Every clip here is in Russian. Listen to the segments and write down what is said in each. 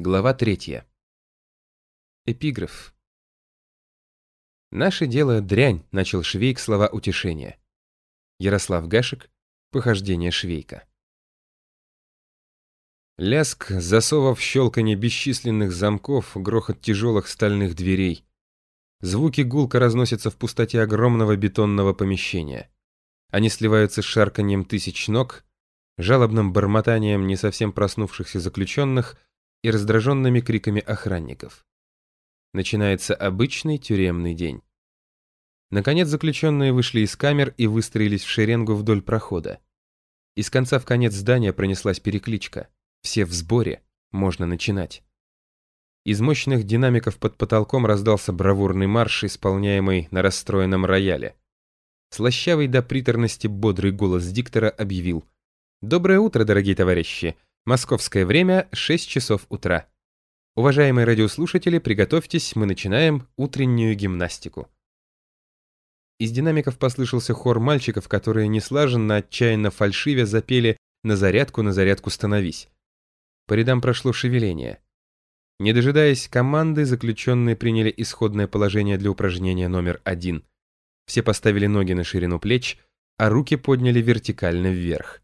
Глава третья. Эпиграф. «Наше дело дрянь», — начал Швейк слова утешения. Ярослав Гашек. Похождение Швейка. Ляск засовов щелканье бесчисленных замков, грохот тяжелых стальных дверей. Звуки гулко разносятся в пустоте огромного бетонного помещения. Они сливаются с шарканьем тысяч ног, жалобным бормотанием не совсем проснувшихся заключенных и раздраженными криками охранников. Начинается обычный тюремный день. Наконец заключенные вышли из камер и выстроились в шеренгу вдоль прохода. Из конца в конец здания пронеслась перекличка. Все в сборе, можно начинать. Из мощных динамиков под потолком раздался бравурный марш, исполняемый на расстроенном рояле. Слащавый до приторности бодрый голос диктора объявил «Доброе утро, дорогие товарищи! Московское время 6 часов утра. Уважаемые радиослушатели, приготовьтесь, мы начинаем утреннюю гимнастику». Из динамиков послышался хор мальчиков, которые неслаженно, отчаянно фальшивя запели «На зарядку, на зарядку становись». По рядам прошло шевеление. Не дожидаясь команды, заключенные приняли исходное положение для упражнения номер один. Все поставили ноги на ширину плеч, а руки подняли вертикально вверх.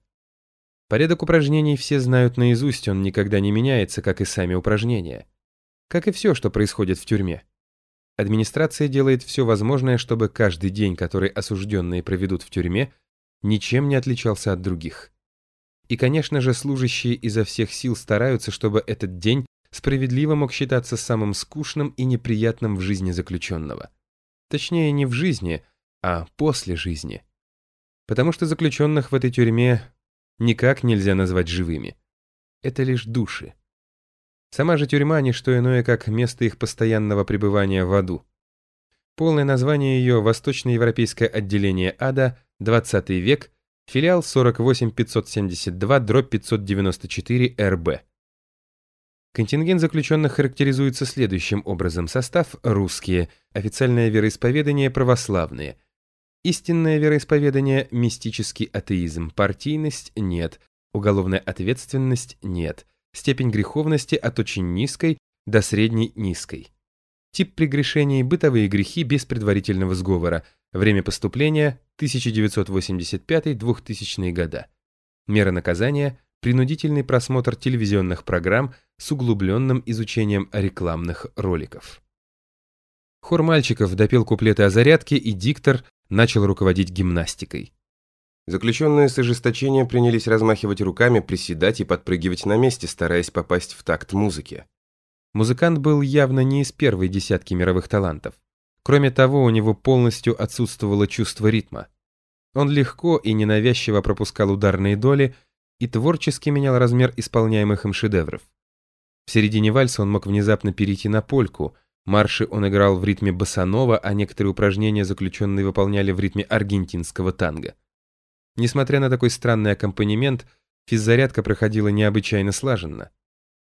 Порядок упражнений все знают наизусть, он никогда не меняется, как и сами упражнения. Как и все, что происходит в тюрьме. Администрация делает все возможное, чтобы каждый день, который осужденные проведут в тюрьме, ничем не отличался от других. И, конечно же, служащие изо всех сил стараются, чтобы этот день справедливо мог считаться самым скучным и неприятным в жизни заключенного. Точнее, не в жизни, а после жизни. Потому что заключенных в этой тюрьме никак нельзя назвать живыми. Это лишь души. Сама же тюрьма – не что иное, как место их постоянного пребывания в аду. Полное название ее – Восточноевропейское отделение ада, 20 век, филиал 48572, дробь 594 РБ. Контингент заключенных характеризуется следующим образом. Состав – русские, официальное вероисповедание – православные. Истинное вероисповедание – мистический атеизм, партийность – нет, уголовная ответственность – нет – Степень греховности от очень низкой до средней низкой. Тип прегрешений – бытовые грехи без предварительного сговора. Время поступления – 1985-2000 года. Мера наказания – принудительный просмотр телевизионных программ с углубленным изучением рекламных роликов. Хор мальчиков допел куплеты о зарядке, и диктор начал руководить гимнастикой. Заключенные с ожесточением принялись размахивать руками, приседать и подпрыгивать на месте, стараясь попасть в такт музыки. Музыкант был явно не из первой десятки мировых талантов. Кроме того, у него полностью отсутствовало чувство ритма. Он легко и ненавязчиво пропускал ударные доли и творчески менял размер исполняемых им шедевров. В середине вальса он мог внезапно перейти на польку, марши он играл в ритме босанова, а некоторые упражнения заключенные выполняли в ритме аргентинского танго. Несмотря на такой странный аккомпанемент, физзарядка проходила необычайно слаженно.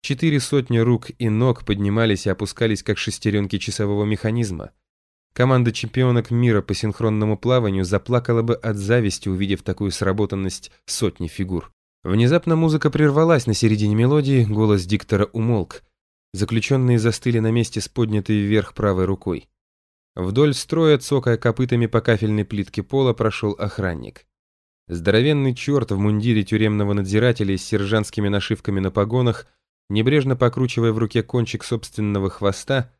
Четыре сотни рук и ног поднимались и опускались, как шестеренки часового механизма. Команда чемпионок мира по синхронному плаванию заплакала бы от зависти, увидев такую сработанность сотни фигур. Внезапно музыка прервалась на середине мелодии, голос диктора умолк. Заключенные застыли на месте с поднятой вверх правой рукой. Вдоль строя, цокая копытами по кафельной плитке пола, прошел охранник. Здоровенный черт в мундире тюремного надзирателя с сержантскими нашивками на погонах, небрежно покручивая в руке кончик собственного хвоста,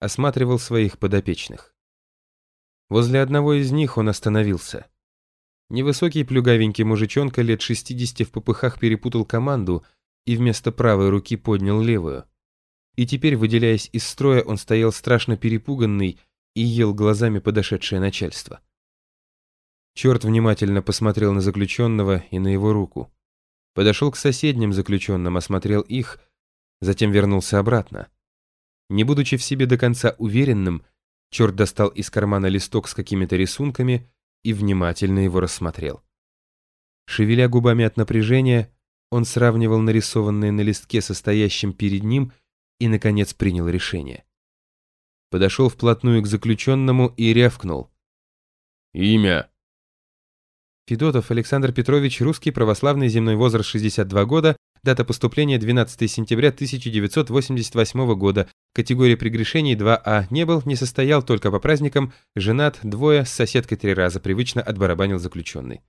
осматривал своих подопечных. Возле одного из них он остановился. Невысокий плюгавенький мужичонка лет 60 в попыхах перепутал команду и вместо правой руки поднял левую. И теперь, выделяясь из строя, он стоял страшно перепуганный и ел глазами подошедшее начальство. Черт внимательно посмотрел на заключенного и на его руку. Подошел к соседним заключенным, осмотрел их, затем вернулся обратно. Не будучи в себе до конца уверенным, черт достал из кармана листок с какими-то рисунками и внимательно его рассмотрел. Шевеля губами от напряжения, он сравнивал нарисованные на листке состоящим перед ним и, наконец, принял решение. Подошел вплотную к заключенному и рявкнул. «Имя!» Федотов Александр Петрович, русский, православный, земной возраст 62 года, Дата поступления 12 сентября 1988 года. Категория прегрешений 2А. Не был, не состоял только по праздникам. Женат, двое, с соседкой три раза. Привычно отбарабанил заключенный.